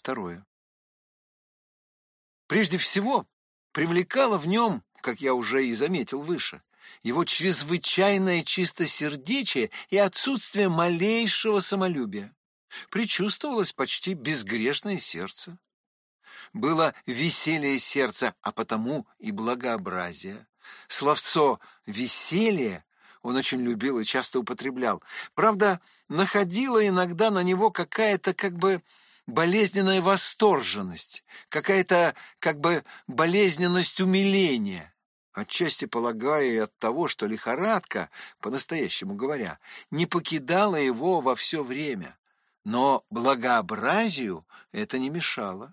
Второе. Прежде всего, привлекало в нем, как я уже и заметил выше, его чрезвычайное чистосердечие и отсутствие малейшего самолюбия. Причувствовалось почти безгрешное сердце. Было веселье сердца, а потому и благообразие. Словцо «веселье» он очень любил и часто употреблял. Правда, находила иногда на него какая-то как бы болезненная восторженность, какая-то как бы болезненность умиления. Отчасти полагаю и от того, что лихорадка, по-настоящему говоря, не покидала его во все время. Но благообразию это не мешало.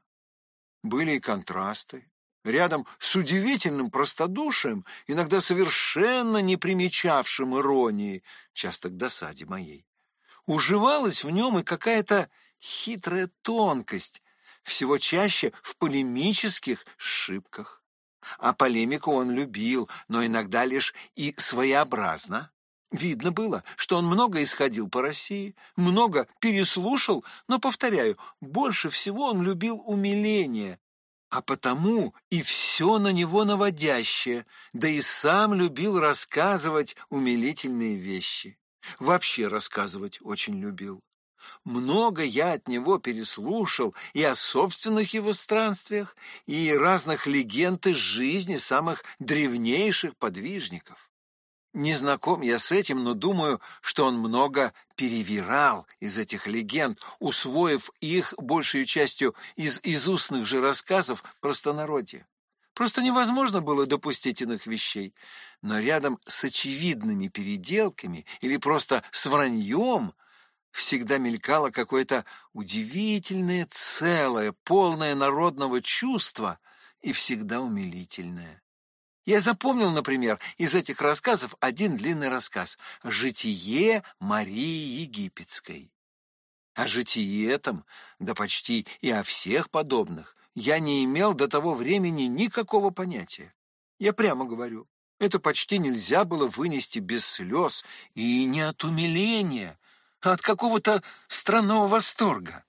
Были и контрасты. Рядом с удивительным простодушием, иногда совершенно не примечавшим иронии, часто к досаде моей, уживалась в нем и какая-то хитрая тонкость, всего чаще в полемических шибках. А полемику он любил, но иногда лишь и своеобразно. Видно было, что он много исходил по России, много переслушал, но, повторяю, больше всего он любил умиление, а потому и все на него наводящее, да и сам любил рассказывать умилительные вещи. Вообще рассказывать очень любил. Много я от него переслушал и о собственных его странствиях, и разных легенд из жизни самых древнейших подвижников. Не знаком я с этим, но думаю, что он много перевирал из этих легенд, усвоив их большей частью из изустных же рассказов простонародья. Просто невозможно было допустить иных вещей. Но рядом с очевидными переделками или просто с враньем всегда мелькало какое-то удивительное целое, полное народного чувства и всегда умилительное. Я запомнил, например, из этих рассказов один длинный рассказ «Житие Марии Египетской». О житии этом, да почти и о всех подобных, я не имел до того времени никакого понятия. Я прямо говорю, это почти нельзя было вынести без слез и не от умиления, а от какого-то странного восторга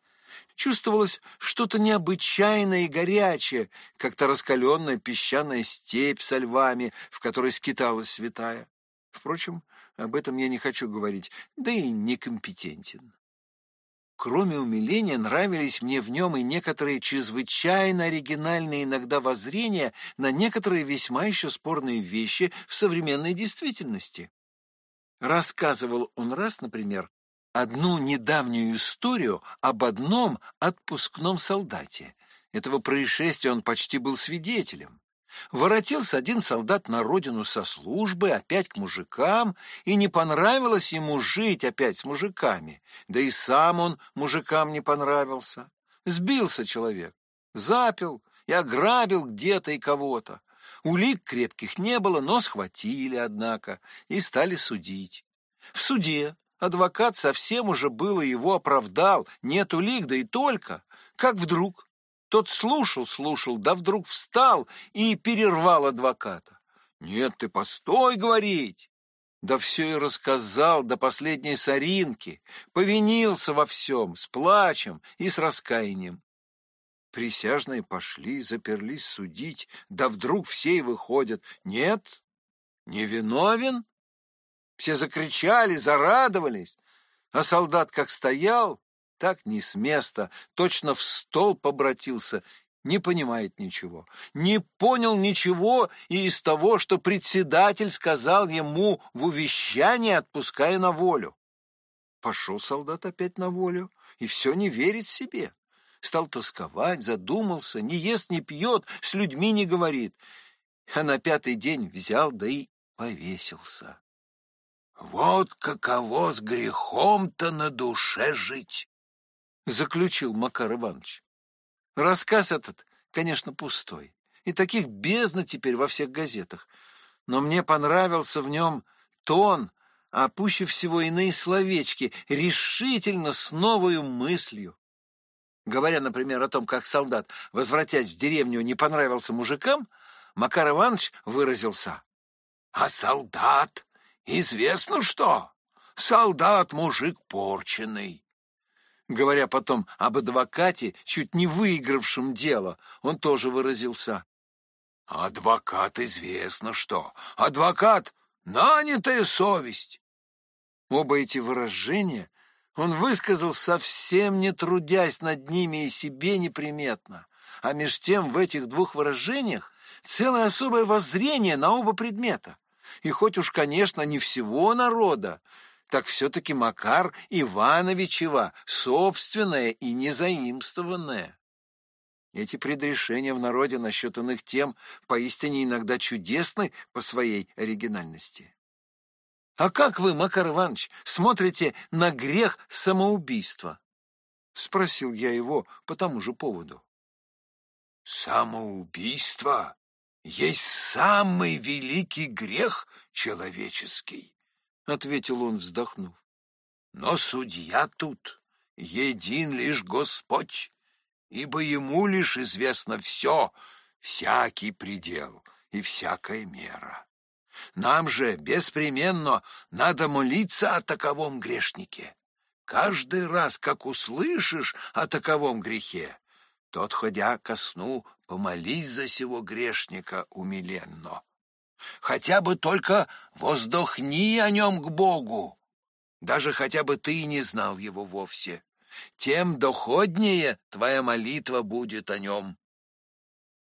чувствовалось что-то необычайное и горячее, как-то раскаленная песчаная степь со львами, в которой скиталась святая. Впрочем, об этом я не хочу говорить, да и некомпетентен. Кроме умиления, нравились мне в нем и некоторые чрезвычайно оригинальные иногда воззрения на некоторые весьма еще спорные вещи в современной действительности. Рассказывал он раз, например, одну недавнюю историю об одном отпускном солдате. Этого происшествия он почти был свидетелем. Воротился один солдат на родину со службы, опять к мужикам, и не понравилось ему жить опять с мужиками, да и сам он мужикам не понравился. Сбился человек, запил и ограбил где-то и кого-то. Улик крепких не было, но схватили, однако, и стали судить. В суде Адвокат совсем уже было его оправдал, нет улик, да и только. Как вдруг? Тот слушал, слушал, да вдруг встал и перервал адвоката. «Нет, ты постой говорить!» Да все и рассказал до последней соринки, повинился во всем, с плачем и с раскаянием. Присяжные пошли, заперлись судить, да вдруг все и выходят. Нет, не виновен, все закричали, зарадовались, а солдат как стоял, так не с места, точно в стол побратился, не понимает ничего, не понял ничего и из того, что председатель сказал ему в увещании, отпуская на волю. Пошел солдат опять на волю и все не верит себе. Стал тосковать, задумался, не ест, не пьет, с людьми не говорит. А на пятый день взял, да и повесился. Вот каково с грехом-то на душе жить, заключил Макар Иванович. Рассказ этот, конечно, пустой, и таких бездна теперь во всех газетах, но мне понравился в нем тон, а пуще всего иные словечки, решительно с новою мыслью. Говоря, например, о том, как солдат, возвратясь в деревню, не понравился мужикам, Макар Иванович выразился. «А солдат Известно что. Солдат мужик порченый. Говоря потом об адвокате, чуть не выигравшем дело, он тоже выразился. Адвокат известно что. Адвокат — нанятая совесть. Оба эти выражения он высказал совсем не трудясь над ними и себе неприметно. А меж тем в этих двух выражениях целое особое воззрение на оба предмета. И хоть уж, конечно, не всего народа, так все-таки Макар Ивановичева собственное и незаимствованное. Эти предрешения в народе насчет иных тем поистине иногда чудесны по своей оригинальности. А как вы, Макар Иванович, смотрите на грех самоубийства? Спросил я его по тому же поводу. Самоубийство есть самый великий грех человеческий, ответил он, вздохнув. Но судья тут един лишь Господь, ибо ему лишь известно все, всякий предел и всякая мера. Нам же беспременно надо молиться о таковом грешнике. Каждый раз, как услышишь о таковом грехе, то, отходя ко сну, помолись за сего грешника умиленно. Хотя бы только воздохни о нем к Богу, даже хотя бы ты не знал его вовсе. Тем доходнее твоя молитва будет о нем.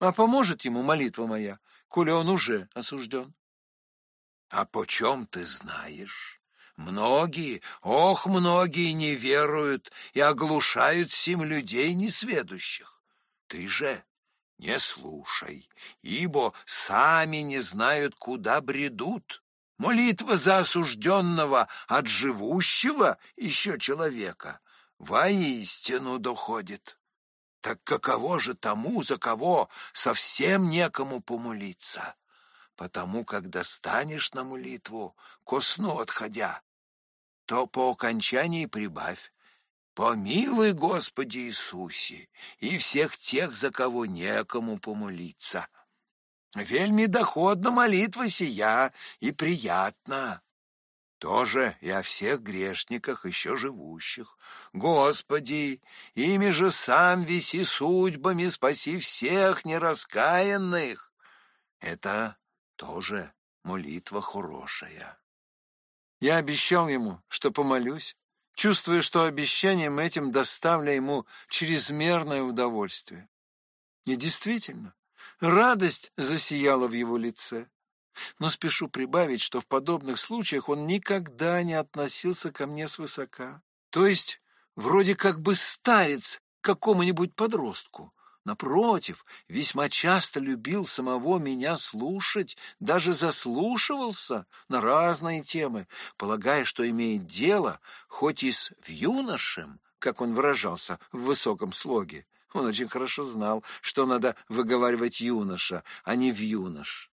А поможет ему молитва моя, коли он уже осужден? А почем ты знаешь? Многие, ох, многие не веруют и оглушают сим людей несведущих. Ты же не слушай, ибо сами не знают, куда бредут. Молитва за осужденного от живущего еще человека воистину доходит. Так каково же тому, за кого совсем некому помолиться? Потому, когда станешь на молитву, ко сну отходя, то по окончании прибавь «Помилуй, Господи Иисусе, и всех тех, за кого некому помолиться». Вельми доходна молитва сия и приятна. Тоже и о всех грешниках, еще живущих. Господи, ими же сам виси судьбами, спаси всех нераскаянных. Это тоже молитва хорошая. Я обещал ему, что помолюсь, чувствуя, что обещанием этим доставлю ему чрезмерное удовольствие. И действительно, радость засияла в его лице. Но спешу прибавить, что в подобных случаях он никогда не относился ко мне свысока. То есть, вроде как бы старец какому-нибудь подростку, Напротив, весьма часто любил самого меня слушать, даже заслушивался на разные темы, полагая, что имеет дело, хоть и с юношем, как он выражался в высоком слоге. Он очень хорошо знал, что надо выговаривать юноша, а не в юнош.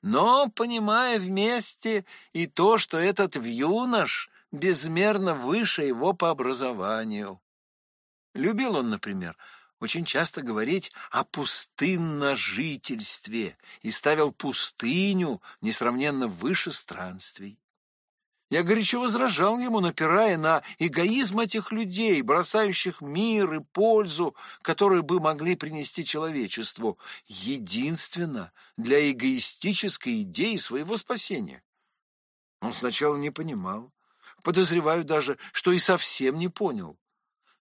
Но, понимая вместе и то, что этот в юнош безмерно выше его по образованию. Любил он, например, очень часто говорить о пустынножительстве и ставил пустыню несравненно выше странствий. Я горячо возражал ему, напирая на эгоизм этих людей, бросающих мир и пользу, которые бы могли принести человечеству, единственно для эгоистической идеи своего спасения. Он сначала не понимал, подозреваю даже, что и совсем не понял.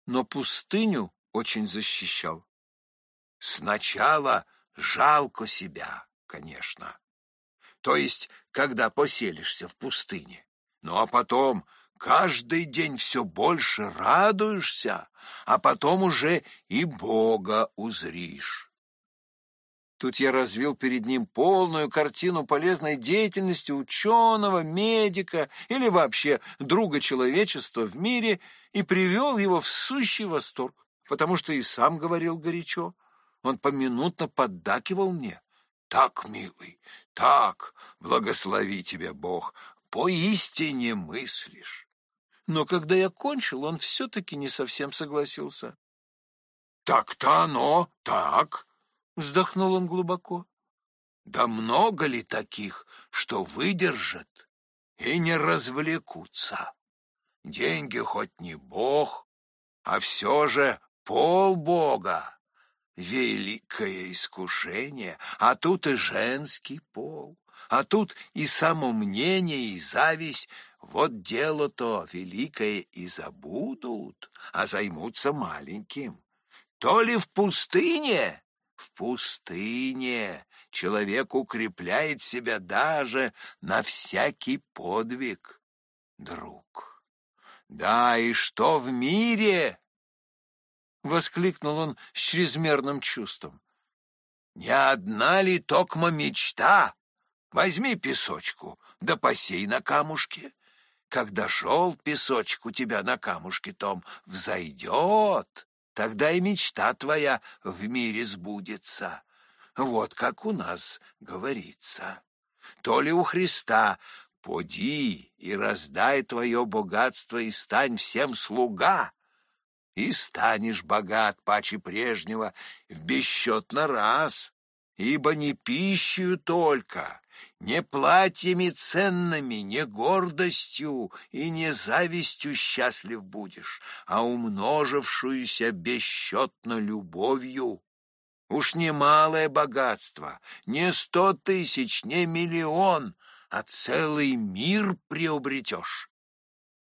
Но пустыню очень защищал. Сначала жалко себя, конечно. То есть, когда поселишься в пустыне. Ну а потом каждый день все больше радуешься, а потом уже и Бога узришь. Тут я развил перед ним полную картину полезной деятельности ученого, медика или вообще друга человечества в мире и привел его в сущий восторг потому что и сам говорил горячо. Он поминутно поддакивал мне. «Так, милый, так, благослови тебя Бог, поистине мыслишь». Но когда я кончил, он все-таки не совсем согласился. «Так-то оно, так», — вздохнул он глубоко. «Да много ли таких, что выдержат и не развлекутся? Деньги хоть не бог, а все же полбога. Великое искушение, а тут и женский пол, а тут и самомнение, и зависть. Вот дело-то великое и забудут, а займутся маленьким. То ли в пустыне, в пустыне человек укрепляет себя даже на всякий подвиг, друг. Да и что в мире? Воскликнул он с чрезмерным чувством. Не одна ли токма мечта? Возьми песочку, да посей на камушке. Когда желт песочек у тебя на камушке том взойдет, тогда и мечта твоя в мире сбудется. Вот как у нас говорится. То ли у Христа «Поди и раздай твое богатство и стань всем слуга», и станешь богат паче прежнего в бесчетно раз, ибо не пищею только, не платьями ценными, не гордостью и не завистью счастлив будешь, а умножившуюся бесчетно любовью. Уж не малое богатство, не сто тысяч, не миллион, а целый мир приобретешь.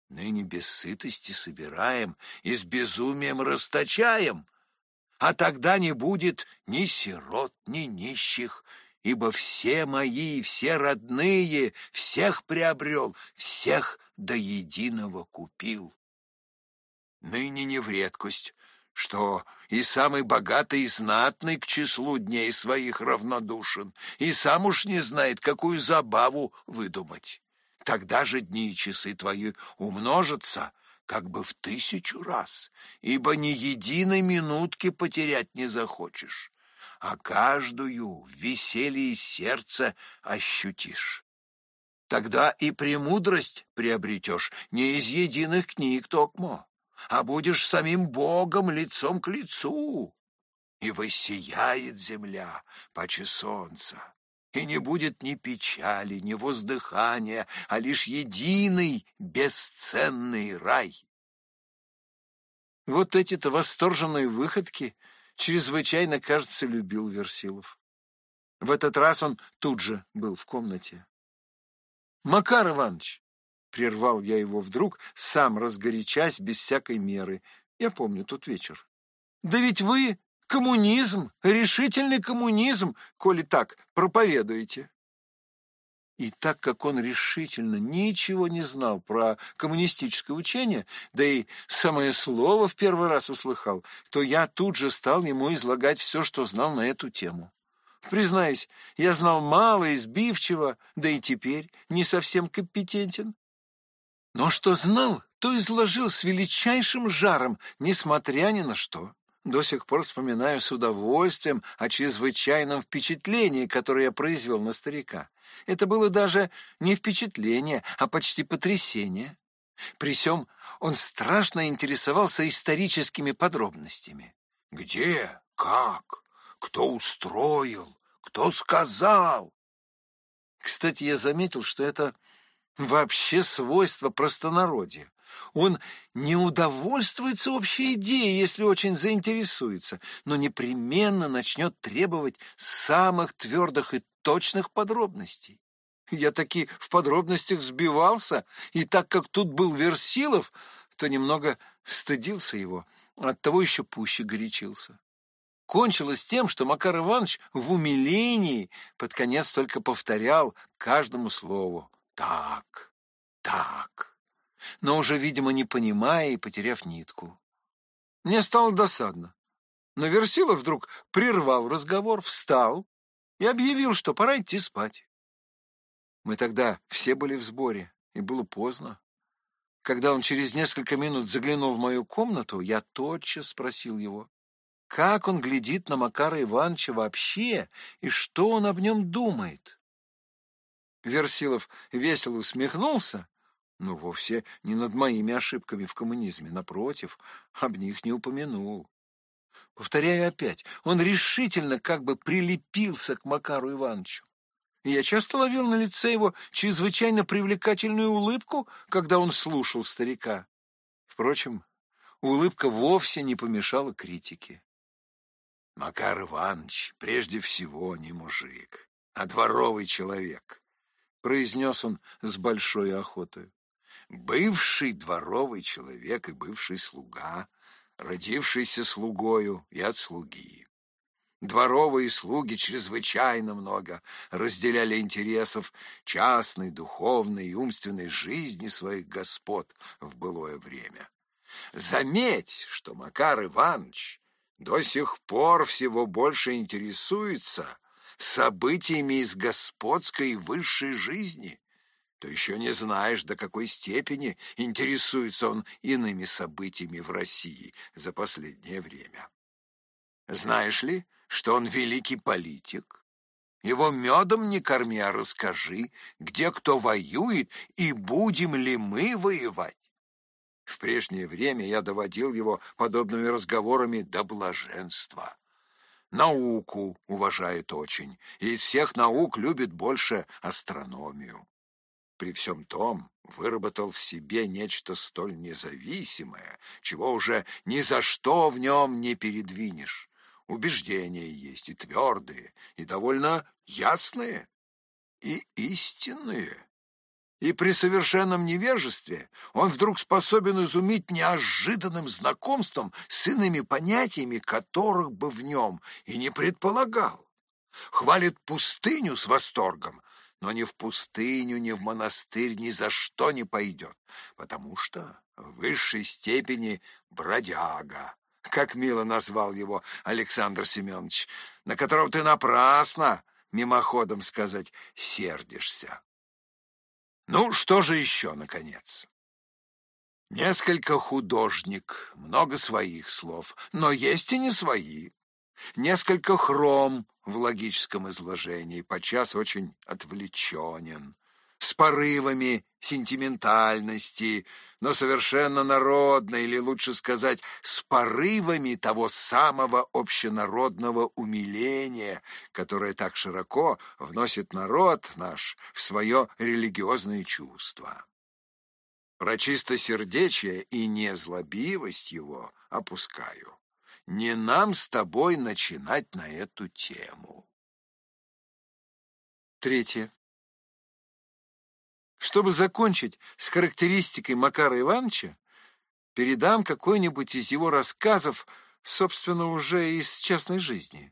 Ныне без сытости собираем и с безумием расточаем, а тогда не будет ни сирот, ни нищих, ибо все мои, все родные, всех приобрел, всех до единого купил. Ныне не в редкость, что и самый богатый и знатный к числу дней своих равнодушен, и сам уж не знает, какую забаву выдумать. Тогда же дни и часы твои умножатся, как бы в тысячу раз, ибо ни единой минутки потерять не захочешь, а каждую в веселье сердца ощутишь. Тогда и премудрость приобретешь не из единых книг, Токмо, а будешь самим Богом лицом к лицу, и воссияет земля поче солнца, и не будет ни печали, ни воздыхания, а лишь единый бесценный рай. Вот эти-то восторженные выходки чрезвычайно, кажется, любил Версилов. В этот раз он тут же был в комнате. «Макар Иванович, Прервал я его вдруг, сам разгорячась без всякой меры. Я помню тот вечер. Да ведь вы коммунизм, решительный коммунизм, коли так проповедуете. И так как он решительно ничего не знал про коммунистическое учение, да и самое слово в первый раз услыхал, то я тут же стал ему излагать все, что знал на эту тему. Признаюсь, я знал мало, избивчиво, да и теперь не совсем компетентен. Но что знал, то изложил с величайшим жаром, несмотря ни на что. До сих пор вспоминаю с удовольствием о чрезвычайном впечатлении, которое я произвел на старика. Это было даже не впечатление, а почти потрясение. При всем он страшно интересовался историческими подробностями. Где? Как? Кто устроил? Кто сказал? Кстати, я заметил, что это вообще свойство простонародья. Он не удовольствуется общей идеей, если очень заинтересуется, но непременно начнет требовать самых твердых и точных подробностей. Я таки в подробностях сбивался, и так как тут был Версилов, то немного стыдился его, оттого еще пуще горячился. Кончилось тем, что Макар Иванович в умилении под конец только повторял каждому слову так, так, но уже, видимо, не понимая и потеряв нитку. Мне стало досадно. Но Версилов вдруг прервал разговор, встал и объявил, что пора идти спать. Мы тогда все были в сборе, и было поздно. Когда он через несколько минут заглянул в мою комнату, я тотчас спросил его, как он глядит на Макара Ивановича вообще и что он об нем думает. Версилов весело усмехнулся, но вовсе не над моими ошибками в коммунизме, напротив, об них не упомянул. Повторяю опять, он решительно как бы прилепился к Макару Ивановичу. И я часто ловил на лице его чрезвычайно привлекательную улыбку, когда он слушал старика. Впрочем, Улыбка вовсе не помешала критике. Макар Иванович прежде всего не мужик, а дворовый человек, произнес он с большой охотой. Бывший дворовый человек и бывший слуга, родившийся слугою и от слуги. Дворовые слуги чрезвычайно много разделяли интересов частной, духовной и умственной жизни своих господ в былое время. Заметь, что Макар Иванович до сих пор всего больше интересуется событиями из господской высшей жизни, то еще не знаешь, до какой степени интересуется он иными событиями в России за последнее время. Знаешь ли, что он великий политик? Его медом не корми, а расскажи, где кто воюет и будем ли мы воевать. В прежнее время я доводил его подобными разговорами до блаженства. Науку уважает очень, и из всех наук любит больше астрономию. При всем том выработал в себе нечто столь независимое, чего уже ни за что в нем не передвинешь. Убеждения есть и твердые, и довольно ясные, и истинные и при совершенном невежестве он вдруг способен изумить неожиданным знакомством с иными понятиями, которых бы в нем и не предполагал. Хвалит пустыню с восторгом, но ни в пустыню, ни в монастырь ни за что не пойдет, потому что в высшей степени бродяга, как мило назвал его Александр Семенович, на которого ты напрасно, мимоходом сказать, сердишься. Ну, что же еще, наконец? Несколько художник, много своих слов, но есть и не свои. Несколько хром в логическом изложении, подчас очень отвлеченен с порывами сентиментальности, но совершенно народной, или лучше сказать, с порывами того самого общенародного умиления, которое так широко вносит народ наш в свое религиозное чувство. Про чистосердечие и незлобивость его опускаю. Не нам с тобой начинать на эту тему. Третье. Чтобы закончить с характеристикой Макара Ивановича, передам какой-нибудь из его рассказов, собственно, уже из частной жизни.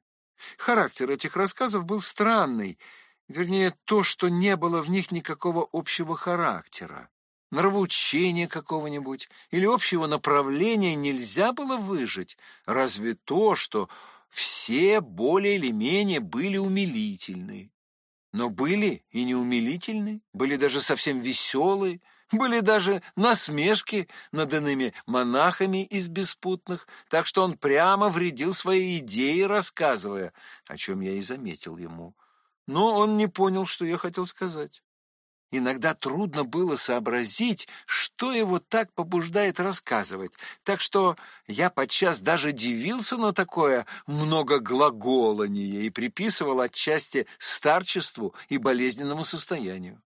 Характер этих рассказов был странный, вернее, то, что не было в них никакого общего характера. Нравоучения какого-нибудь или общего направления нельзя было выжить, разве то, что все более или менее были умилительны но были и неумилительны, были даже совсем веселые, были даже насмешки над иными монахами из беспутных, так что он прямо вредил своей идее, рассказывая, о чем я и заметил ему. Но он не понял, что я хотел сказать. Иногда трудно было сообразить, что его так побуждает рассказывать, так что я подчас даже дивился на такое многоглаголание и приписывал отчасти старчеству и болезненному состоянию.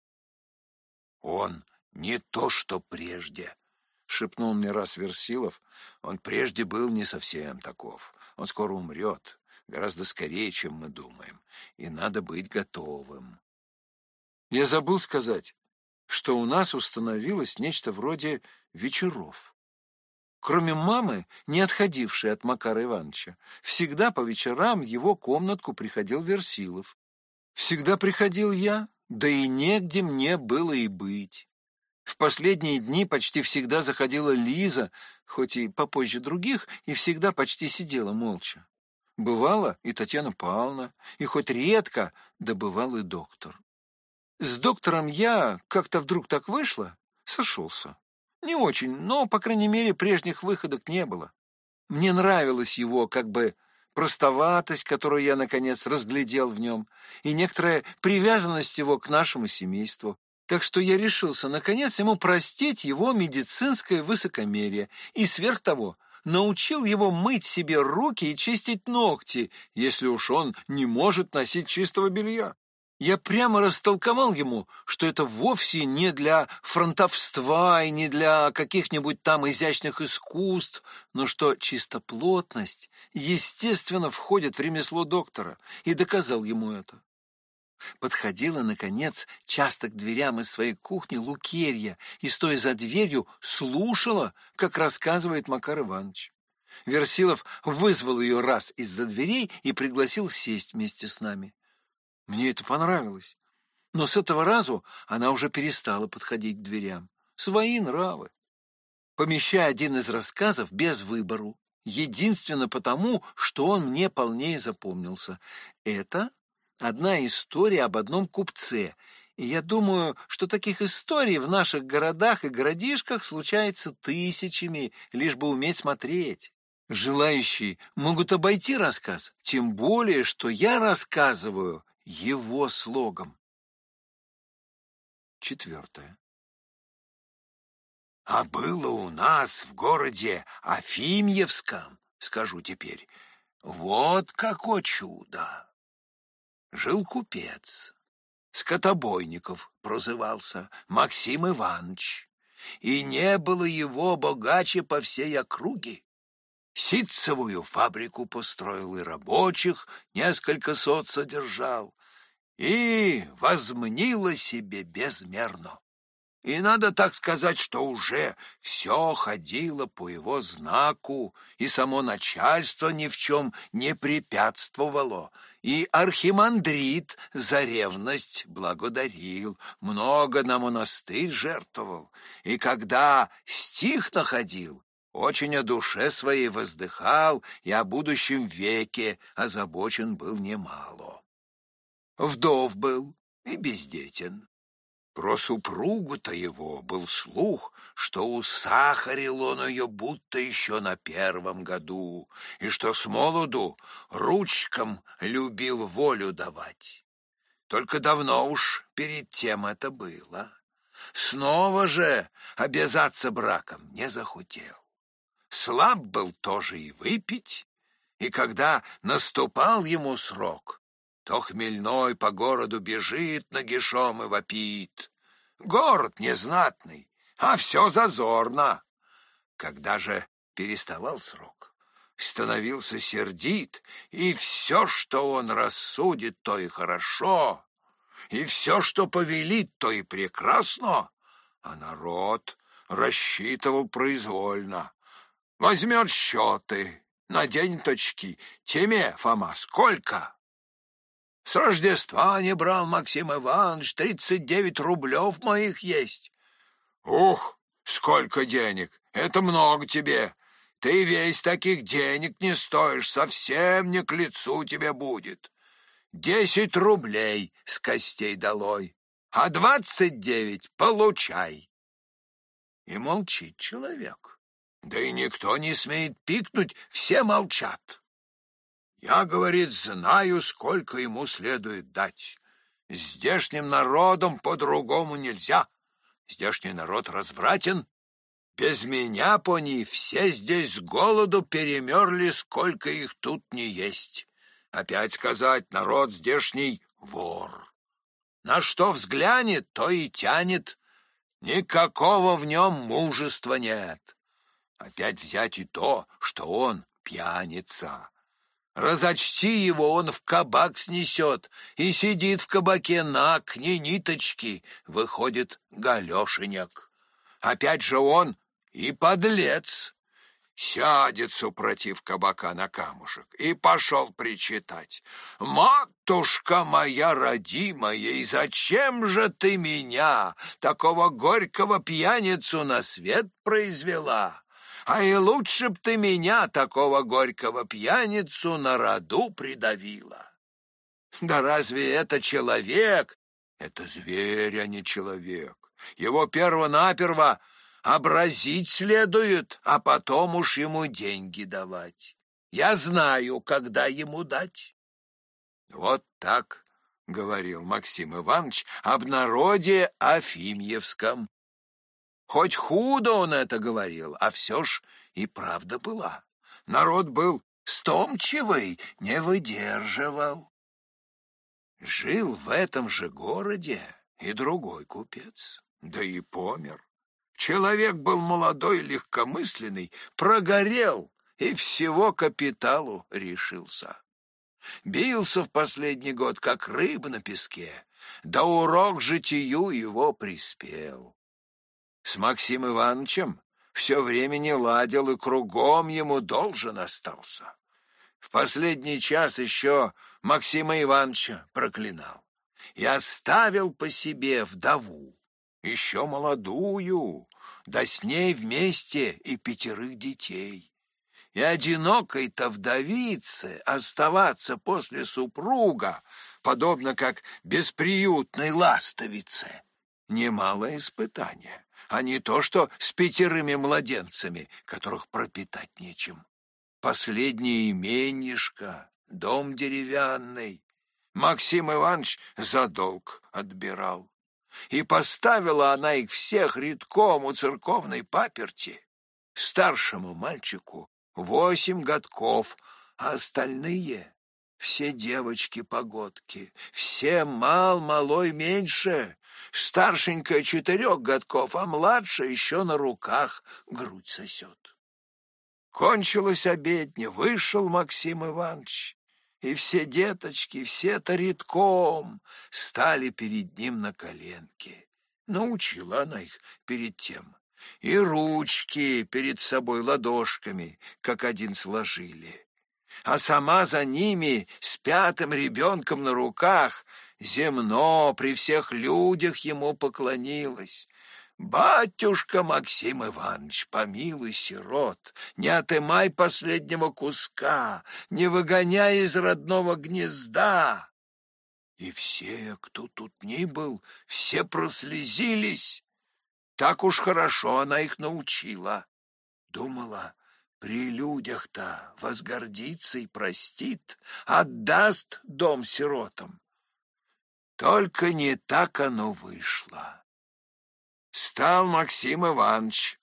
«Он не то, что прежде», — шепнул мне раз Версилов. «Он прежде был не совсем таков. Он скоро умрет, гораздо скорее, чем мы думаем, и надо быть готовым». Я забыл сказать, что у нас установилось нечто вроде вечеров. Кроме мамы, не отходившей от Макара Ивановича, всегда по вечерам в его комнатку приходил Версилов. Всегда приходил я, да и негде мне было и быть. В последние дни почти всегда заходила Лиза, хоть и попозже других, и всегда почти сидела молча. Бывала и Татьяна Павловна, и хоть редко, да бывал и доктор. С доктором я, как-то вдруг так вышло, сошелся. Не очень, но, по крайней мере, прежних выходок не было. Мне нравилась его, как бы, простоватость, которую я, наконец, разглядел в нем, и некоторая привязанность его к нашему семейству. Так что я решился, наконец, ему простить его медицинское высокомерие и, сверх того, научил его мыть себе руки и чистить ногти, если уж он не может носить чистого белья. Я прямо растолковал ему, что это вовсе не для фронтовства и не для каких-нибудь там изящных искусств, но что чистоплотность естественно входит в ремесло доктора, и доказал ему это. Подходила, наконец, часто к дверям из своей кухни Лукерья и, стоя за дверью, слушала, как рассказывает Макар Иванович. Версилов вызвал ее раз из-за дверей и пригласил сесть вместе с нами. Мне это понравилось. Но с этого разу она уже перестала подходить к дверям. Свои нравы. Помещая один из рассказов без выбору, единственно потому, что он мне полнее запомнился. Это одна история об одном купце, и я думаю, что таких историй в наших городах и городишках случается тысячами, лишь бы уметь смотреть. Желающие могут обойти рассказ, тем более, что я рассказываю его слогом. Четвертое. А было у нас в городе Афимьевском, скажу теперь, вот какое чудо! Жил купец, Скотобойников прозывался, Максим Иванович, и не было его богаче по всей округе. Ситцевую фабрику построил и рабочих несколько сот содержал, и возмнило себе безмерно. И надо так сказать, что уже все ходило по его знаку, и само начальство ни в чем не препятствовало, и архимандрит за ревность благодарил, много на монастырь жертвовал, и когда стих находил, очень о душе своей воздыхал и о будущем веке озабочен был немало. Вдов был и бездетен. Про супругу-то его был слух, что усахарил он ее будто еще на первом году, и что с молоду ручкам любил волю давать. Только давно уж перед тем это было. Снова же обязаться браком не захотел. Слаб был тоже и выпить, и когда наступал ему срок, то хмельной по городу бежит нагишом и вопит. Город незнатный, а все зазорно. Когда же переставал срок, становился сердит, и все, что он рассудит, то и хорошо, и все, что повелит, то и прекрасно, а народ рассчитывал произвольно, Возьмет счеты, наденет очки. Теме, Фома, сколько? С Рождества не брал Максим Иванович, тридцать девять рублев моих есть. Ух, сколько денег! Это много тебе. Ты весь таких денег не стоишь, совсем не к лицу тебе будет. Десять рублей с костей долой, а двадцать девять получай. И молчит человек. Да и никто не смеет пикнуть, все молчат. Я, говорит, знаю, сколько ему следует дать. Здешним народом по-другому нельзя. Здешний народ развратен. Без меня, пони, все здесь с голоду перемерли, сколько их тут не есть. Опять сказать, народ здешний вор. На что взглянет, то и тянет. Никакого в нем мужества нет. Опять взять и то, что он пьяница. Разочти его, он в кабак снесет, и сидит в кабаке на окне ниточки, выходит галешенек. Опять же он и подлец. Сядет супротив кабака на камушек и пошел причитать. «Матушка моя родимая, и зачем же ты меня, такого горького пьяницу, на свет произвела?» А и лучше б ты меня, такого горького пьяницу, на роду придавила. Да разве это человек? Это зверь, а не человек. Его перво-наперво образить следует, а потом уж ему деньги давать. Я знаю, когда ему дать. Вот так, — говорил Максим Иванович об народе Афимьевском. Хоть худо он это говорил, а все ж и правда была. Народ был стомчивый, не выдерживал. Жил в этом же городе и другой купец, да и помер. Человек был молодой, легкомысленный, прогорел и всего капиталу решился. Бился в последний год, как рыба на песке, да урок житию его приспел. С Максим Ивановичем все время не ладил и кругом ему должен остался. В последний час еще Максима Ивановича проклинал и оставил по себе вдову, еще молодую, да с ней вместе и пятерых детей. И одинокой-то вдовице оставаться после супруга, подобно как бесприютной ластовице, немалое испытание, а не то, что с пятерыми младенцами, которых пропитать нечем. Последнее именишко, дом деревянный, Максим Иванович за долг отбирал и поставила она их всех редком у церковной паперти. Старшему мальчику восемь годков, а остальные — все девочки-погодки, все мал-малой меньше. Старшенькая четырех годков, а младшая еще на руках грудь сосет. Кончилась обедня, вышел Максим Иванович и все деточки, все-то редком стали перед ним на коленки. Научила она их перед тем. И ручки перед собой ладошками, как один сложили. А сама за ними с пятым ребенком на руках земно при всех людях ему поклонилась, Батюшка Максим Иванович, помилуй сирот, не отымай последнего куска, не выгоняй из родного гнезда. И все, кто тут ни был, все прослезились. Так уж хорошо она их научила. Думала, при людях-то возгордится и простит, отдаст дом сиротам. Только не так оно вышло стал Максим Иванович.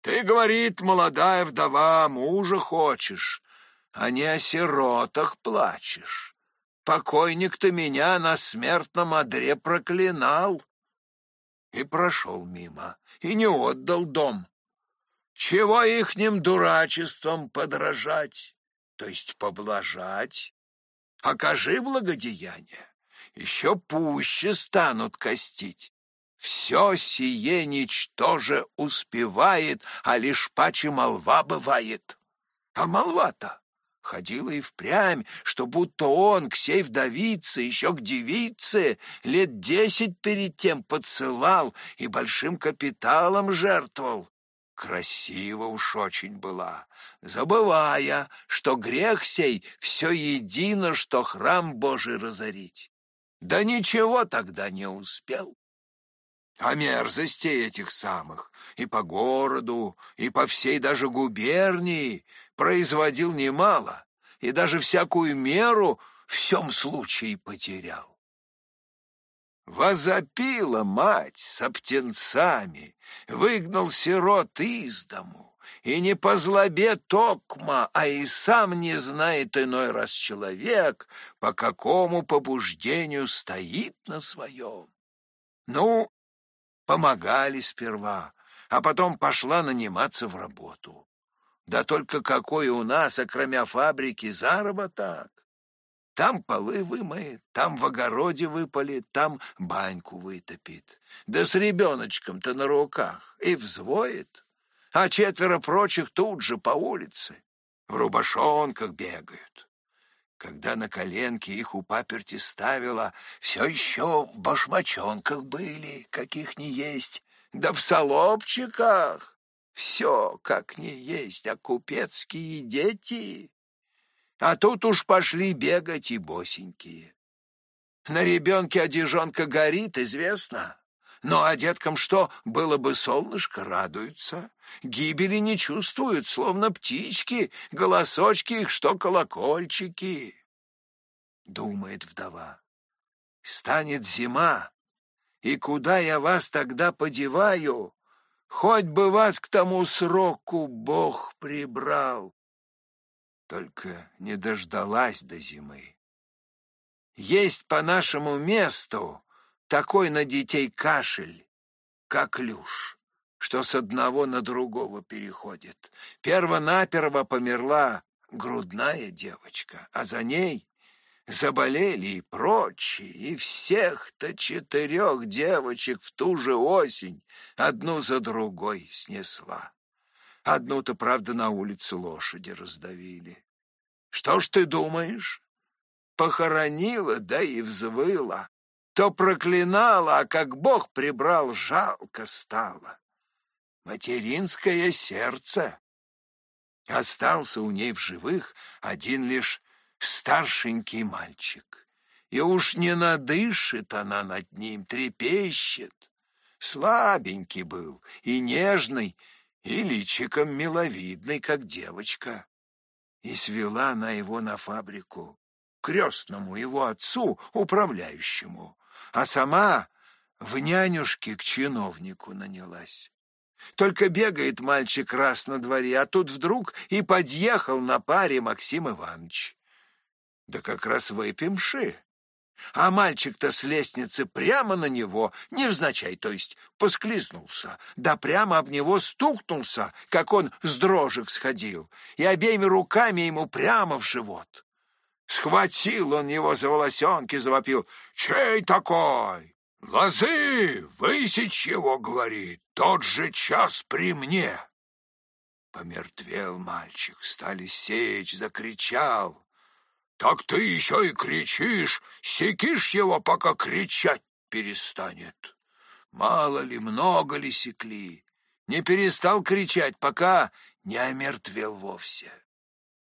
Ты, говорит, молодая вдова, мужа хочешь, а не о сиротах плачешь. Покойник-то меня на смертном одре проклинал. И прошел мимо, и не отдал дом. Чего ихним дурачеством подражать, то есть поблажать? Окажи благодеяние, еще пуще станут костить. Все сие ничтоже успевает, а лишь паче молва бывает. А молва-то ходила и впрямь, что будто он к сей вдовице, еще к девице, лет десять перед тем подсылал и большим капиталом жертвовал. Красиво уж очень была, забывая, что грех сей все едино, что храм Божий разорить. Да ничего тогда не успел. А мерзостей этих самых и по городу, и по всей даже губернии производил немало, и даже всякую меру в всем случае потерял. Возопила мать с птенцами, выгнал сирот из дому, и не по злобе токма, а и сам не знает иной раз человек, по какому побуждению стоит на своем. Ну, Помогали сперва, а потом пошла наниматься в работу. Да только какой у нас, окромя фабрики, заработок! Там полы вымоет, там в огороде выпалит, там баньку вытопит. Да с ребеночком-то на руках и взвоет. А четверо прочих тут же по улице, в рубашонках бегают. Когда на коленке их у паперти ставила, все еще в башмачонках были, каких не есть, да в солопчиках. Все, как не есть, а купецкие дети. А тут уж пошли бегать и босенькие. На ребенке одежонка горит, известно. Но а деткам что, было бы солнышко, радуются. Гибели не чувствуют, словно птички, голосочки их, что колокольчики. Думает вдова. Станет зима, и куда я вас тогда подеваю? Хоть бы вас к тому сроку Бог прибрал. Только не дождалась до зимы. есть по нашему месту такой на детей кашель, как люш, что с одного на другого переходит. Первонаперво померла грудная девочка, а за ней заболели и прочие, и всех-то четырех девочек в ту же осень одну за другой снесла. Одну-то, правда, на улице лошади раздавили. Что ж ты думаешь? Похоронила, да и взвыла. То проклинала, а как Бог прибрал, жалко стало. Материнское сердце. Остался у ней в живых один лишь старшенький мальчик. И уж не надышит она над ним, трепещет. Слабенький был и нежный, и личиком миловидный, как девочка. И свела она его на фабрику, крестному его отцу, управляющему, а сама в нянюшке к чиновнику нанялась. Только бегает мальчик раз на дворе, а тут вдруг и подъехал на паре Максим Иванович. Да как раз выпьемши. А мальчик-то с лестницы прямо на него, невзначай, то есть посклизнулся, да прямо об него стукнулся, как он с дрожек сходил, и обеими руками ему прямо в живот. Схватил он его за волосенки, завопил. «Чей такой?» «Лозы! Высечь его, — говорит, — тот же час при мне!» Помертвел мальчик, стали сечь, закричал. Так ты еще и кричишь, секишь его, пока кричать перестанет. Мало ли, много ли секли. Не перестал кричать, пока не омертвел вовсе.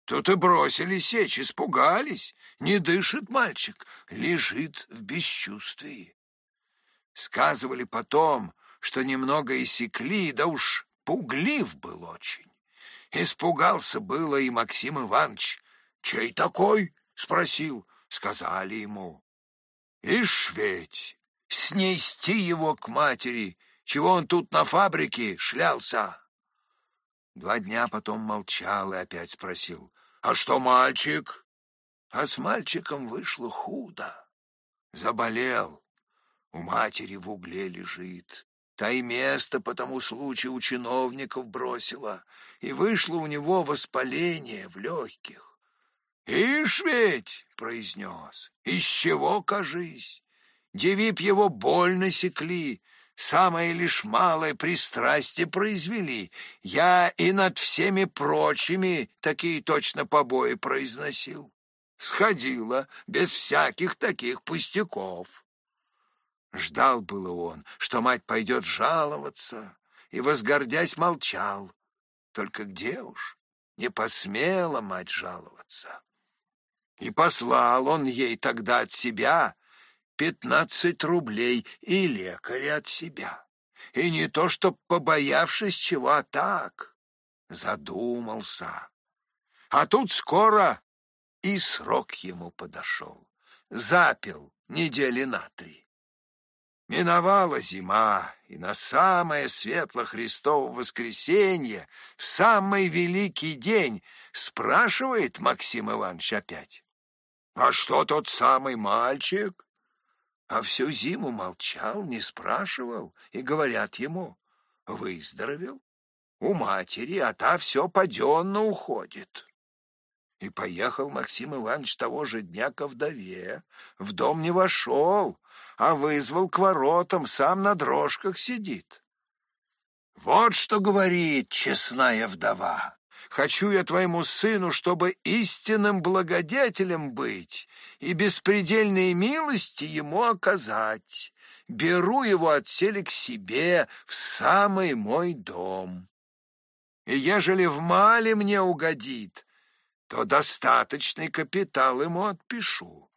Тут и бросили сечь, испугались. Не дышит мальчик, лежит в бесчувствии. Сказывали потом, что немного и секли, да уж пуглив был очень. Испугался было и Максим Иванович, «Чей такой?» — спросил. Сказали ему. «Ишь ведь, снести его к матери, чего он тут на фабрике шлялся?» Два дня потом молчал и опять спросил. «А что мальчик?» А с мальчиком вышло худо. Заболел. У матери в угле лежит. Та и место по тому случаю у чиновников бросила, и вышло у него воспаление в легких. «Ишь ведь!» — произнес. «Из чего, кажись? Девип его больно секли, самое лишь малое пристрастие произвели. Я и над всеми прочими такие точно побои произносил. Сходила без всяких таких пустяков». Ждал было он, что мать пойдет жаловаться, и, возгордясь, молчал. Только где уж? Не посмела мать жаловаться. И послал он ей тогда от себя пятнадцать рублей и лекаря от себя. И не то, чтоб побоявшись чего, а так задумался. А тут скоро и срок ему подошел. Запил недели на три. Миновала зима, и на самое светло Христово воскресенье, в самый великий день, спрашивает Максим Иванович опять. А что тот самый мальчик? А всю зиму молчал, не спрашивал, и говорят ему, выздоровел. У матери, а та все паденно уходит. И поехал Максим Иванович того же дня ко вдове. В дом не вошел, а вызвал к воротам, сам на дрожках сидит. Вот что говорит честная вдова. Хочу я твоему сыну, чтобы истинным благодетелем быть и беспредельные милости ему оказать. Беру его отсели к себе в самый мой дом. И ежели в мале мне угодит, то достаточный капитал ему отпишу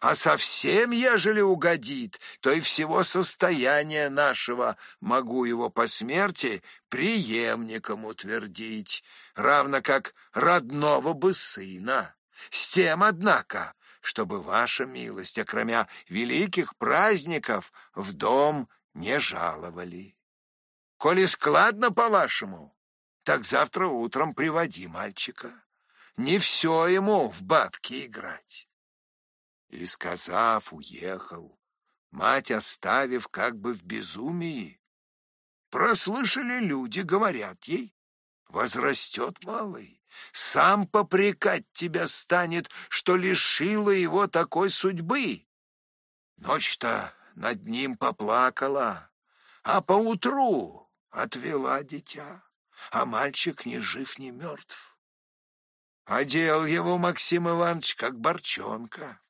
а совсем, ежели угодит, то и всего состояния нашего могу его по смерти преемником утвердить, равно как родного бы сына. С тем, однако, чтобы ваша милость, окромя великих праздников, в дом не жаловали. Коли складно по-вашему, так завтра утром приводи мальчика. Не все ему в бабки играть. И, сказав, уехал, мать оставив как бы в безумии. Прослышали люди, говорят ей, возрастет малый, сам попрекать тебя станет, что лишила его такой судьбы. Ночь-то над ним поплакала, а поутру отвела дитя, а мальчик ни жив, ни мертв. Одел его Максим Иванович как борчонка,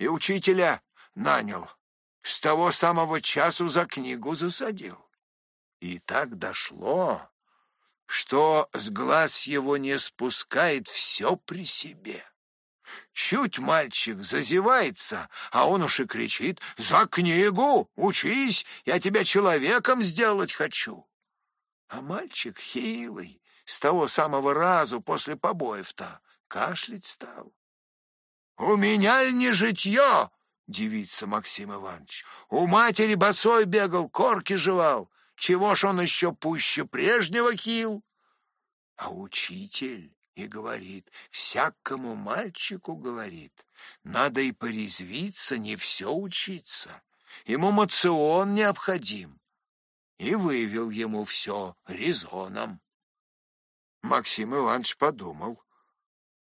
и учителя нанял, с того самого часу за книгу засадил. И так дошло, что с глаз его не спускает все при себе. Чуть мальчик зазевается, а он уж и кричит «За книгу! Учись! Я тебя человеком сделать хочу!» А мальчик хилый, с того самого разу после побоев-то, кашлять стал. «У меня ль не житье?» — дивится Максим Иванович. «У матери босой бегал, корки жевал. Чего ж он еще пуще прежнего хил?» А учитель и говорит, всякому мальчику, говорит, надо и порезвиться, не все учиться. Ему мацион необходим. И вывел ему все резоном. Максим Иванович подумал,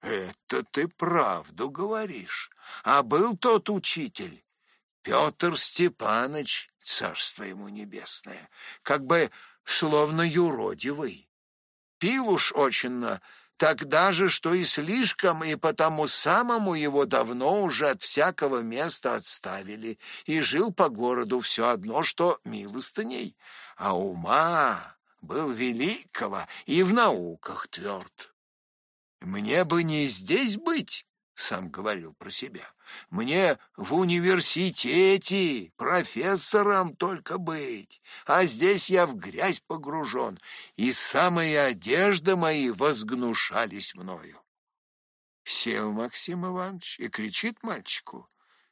это ты правду говоришь. А был тот учитель, Петр Степанович, царство ему небесное, как бы словно юродивый. Пил уж очень тогда же, что и слишком, и потому самому его давно уже от всякого места отставили, и жил по городу все одно, что милостыней, а ума был великого и в науках тверд. Мне бы не здесь быть, сам говорил про себя. Мне в университете профессором только быть, а здесь я в грязь погружен, и самые одежды мои возгнушались мною. Сел Максим Иванович и кричит мальчику,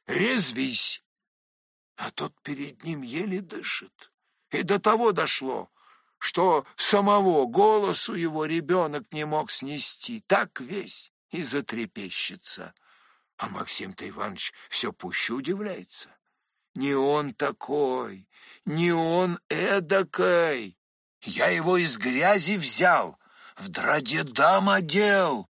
«Резвись!» А тот перед ним еле дышит. И до того дошло, что самого голосу его ребенок не мог снести, так весь и затрепещется. А Максим-то Иванович все пуще удивляется. Не он такой, не он эдакой. Я его из грязи взял, в драдедам одел.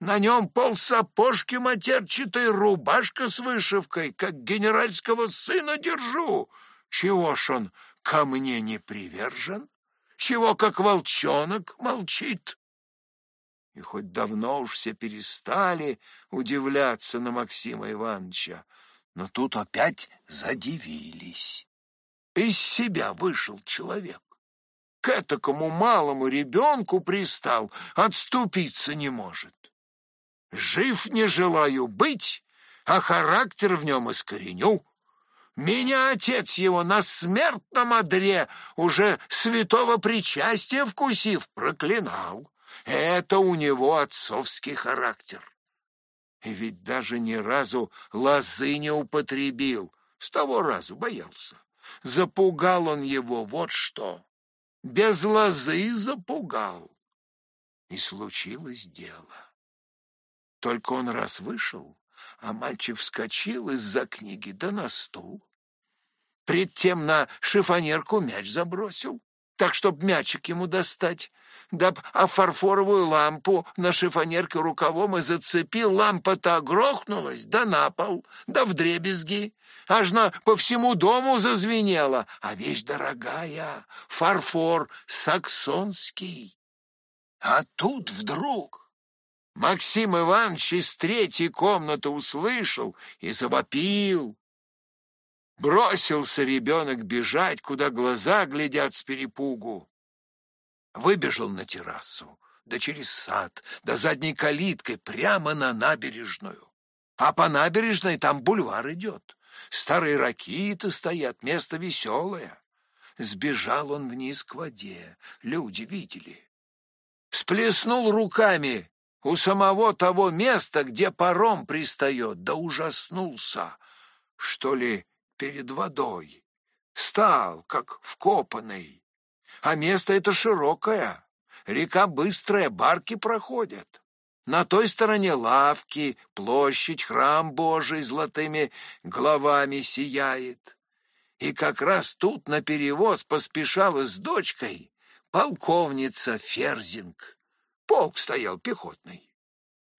На нем пол сапожки матерчатой, рубашка с вышивкой, как генеральского сына держу. Чего ж он ко мне не привержен? Чего, как волчонок, молчит? И хоть давно уж все перестали удивляться на Максима Ивановича, но тут опять задивились. Из себя вышел человек. К этакому малому ребенку пристал, отступиться не может. Жив не желаю быть, а характер в нем искореню. Меня отец его на смертном одре, уже святого причастия вкусив, проклинал. Это у него отцовский характер. И ведь даже ни разу лозы не употребил, с того разу боялся. Запугал он его, вот что. Без лозы запугал. И случилось дело. Только он раз вышел, а мальчик вскочил из-за книги да на стул. Пред тем на шифонерку мяч забросил, так, чтоб мячик ему достать. Да а фарфоровую лампу на шифонерке рукавом и зацепил, лампа-то грохнулась, да на пол, да в дребезги. Аж на по всему дому зазвенела, а вещь дорогая, фарфор саксонский. А тут вдруг Максим Иванович из третьей комнаты услышал и завопил. Бросился ребенок бежать, куда глаза глядят с перепугу. Выбежал на террасу, да через сад, да задней калиткой прямо на набережную. А по набережной там бульвар идет. Старые ракиты стоят, место веселое. Сбежал он вниз к воде, люди видели. Сплеснул руками у самого того места, где паром пристает, да ужаснулся, что ли, перед водой. Стал, как вкопанный. А место это широкое, река быстрая, барки проходят. На той стороне лавки, площадь, храм Божий золотыми главами сияет. И как раз тут на перевоз поспешала с дочкой полковница Ферзинг. Полк стоял пехотный.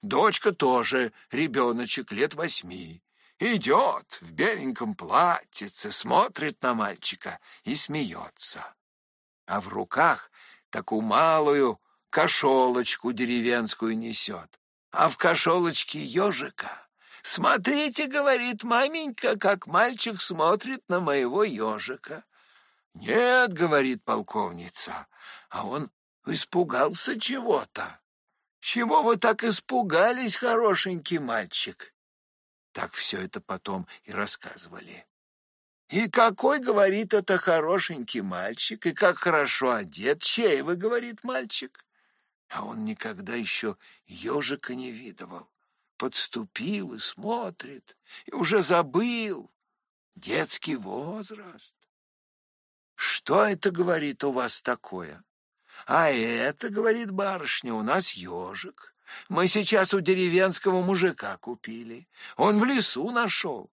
Дочка тоже, ребеночек лет восьми. Идет в беленьком платьице, смотрит на мальчика и смеется. А в руках такую малую кошелочку деревенскую несет. А в кошелочке ежика. «Смотрите, — говорит маменька, — как мальчик смотрит на моего ежика». «Нет, — говорит полковница, — а он испугался чего-то». «Чего вы так испугались, хорошенький мальчик?» Так все это потом и рассказывали. И какой, говорит, это хорошенький мальчик, и как хорошо одет. Чей вы, говорит мальчик? А он никогда еще ежика не видывал. Подступил и смотрит, и уже забыл. Детский возраст. Что это, говорит, у вас такое? А это, говорит барышня, у нас ежик. Мы сейчас у деревенского мужика купили. Он в лесу нашел.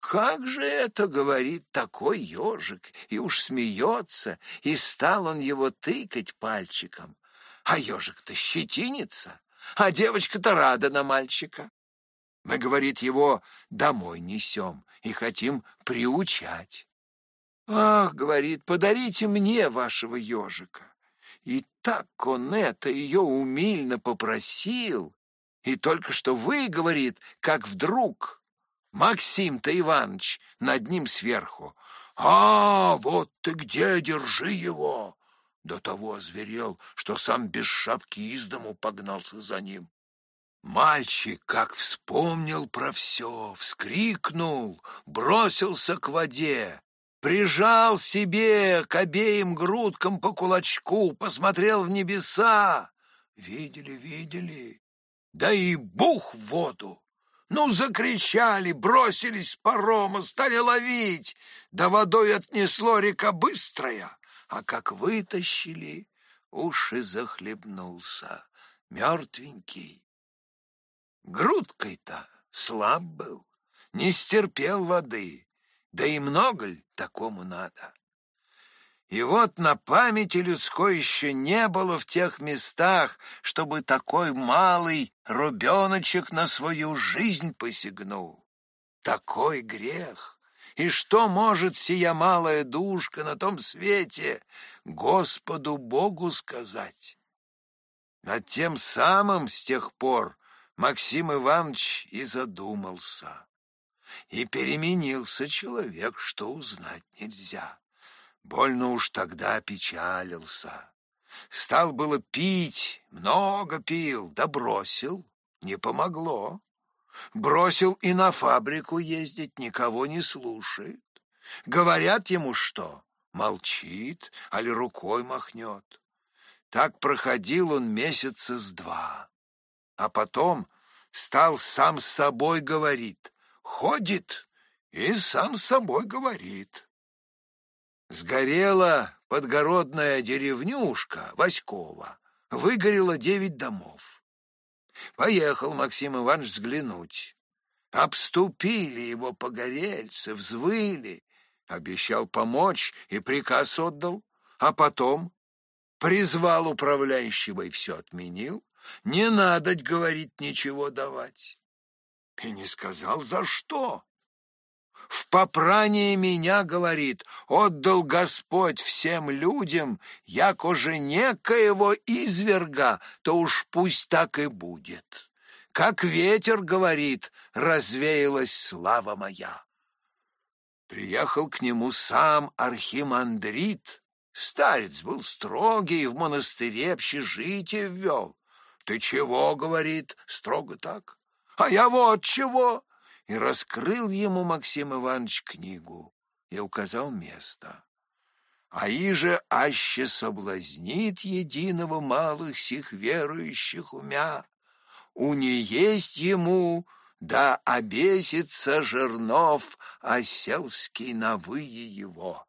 Как же это, говорит, такой ежик, и уж смеется, и стал он его тыкать пальчиком. А ежик-то щетинится, а девочка-то рада на мальчика. Мы, говорит, его домой несем и хотим приучать. Ах, говорит, подарите мне вашего ежика. И так он это ее умильно попросил. И только что вы, говорит, как вдруг Максим-то Иванович над ним сверху. «А, вот ты где, держи его!» До того озверел, что сам без шапки из дому погнался за ним. Мальчик, как вспомнил про все, вскрикнул, бросился к воде, прижал себе к обеим грудкам по кулачку, посмотрел в небеса. Видели, видели, да и бух в воду. Ну, закричали, бросились с парома, стали ловить. Да водой отнесло река быстрая, а как вытащили, уж и захлебнулся, мертвенький. Грудкой-то слаб был, не стерпел воды, да и много ли такому надо? И вот на памяти людской еще не было в тех местах, чтобы такой малый рубеночек на свою жизнь посягнул. Такой грех! И что может сия малая душка на том свете Господу Богу сказать? Над тем самым с тех пор Максим Иванович и задумался. И переменился человек, что узнать нельзя. Больно уж тогда печалился. Стал было пить, много пил, да бросил, не помогло. Бросил и на фабрику ездить, никого не слушает. Говорят ему что? Молчит, али рукой махнет. Так проходил он месяца с два. А потом стал сам с собой говорить. Ходит и сам с собой говорит. Сгорела подгородная деревнюшка Васькова, выгорело девять домов. Поехал Максим Иванович взглянуть. Обступили его погорельцы, взвыли. Обещал помочь и приказ отдал. А потом призвал управляющего и все отменил. Не надо, говорить, ничего давать. И не сказал, за что в попрании меня, говорит, отдал Господь всем людям, яко же некоего изверга, то уж пусть так и будет. Как ветер, говорит, развеялась слава моя. Приехал к нему сам архимандрит. Старец был строгий, в монастыре общежитие ввел. Ты чего, говорит, строго так? А я вот чего и раскрыл ему Максим Иванович книгу и указал место. А иже аще соблазнит единого малых сих верующих умя, у не есть ему, да обесится жернов оселский на вые его,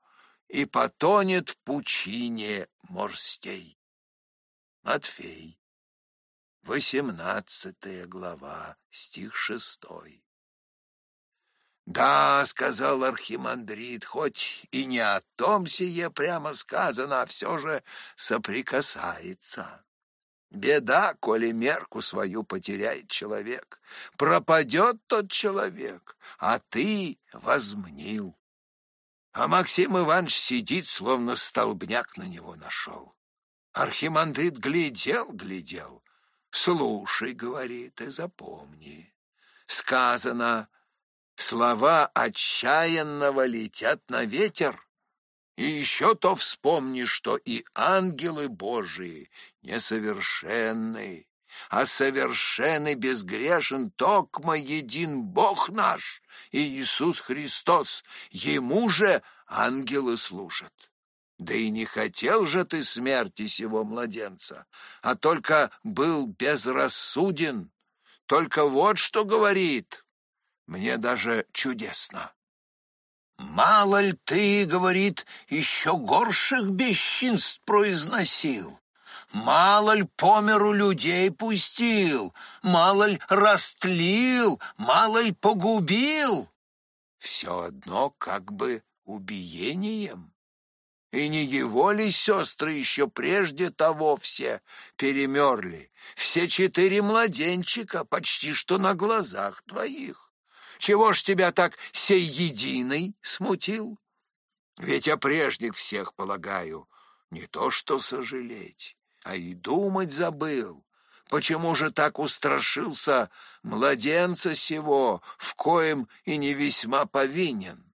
и потонет в пучине морстей. Матфей. Восемнадцатая глава, стих шестой. «Да, — сказал архимандрит, — хоть и не о том сие прямо сказано, а все же соприкасается. Беда, коли мерку свою потеряет человек. Пропадет тот человек, а ты возмнил. А Максим Иванович сидит, словно столбняк на него нашел. Архимандрит глядел, глядел. Слушай, говорит, и запомни. Сказано, слова отчаянного летят на ветер. И еще то вспомни, что и ангелы Божии несовершенны, а совершенный безгрешен токмо един Бог наш, и Иисус Христос, Ему же ангелы служат. Да и не хотел же ты смерти сего младенца, а только был безрассуден. Только вот что говорит, мне даже чудесно. Мало ли ты, говорит, еще горших бесчинств произносил. Мало ли по миру людей пустил, мало ли растлил, мало ли погубил. Все одно как бы убиением. И не его ли сестры еще прежде того все перемерли? Все четыре младенчика почти что на глазах твоих. Чего ж тебя так сей единый смутил? Ведь о прежних всех, полагаю, не то что сожалеть, а и думать забыл. Почему же так устрашился младенца сего, в коем и не весьма повинен?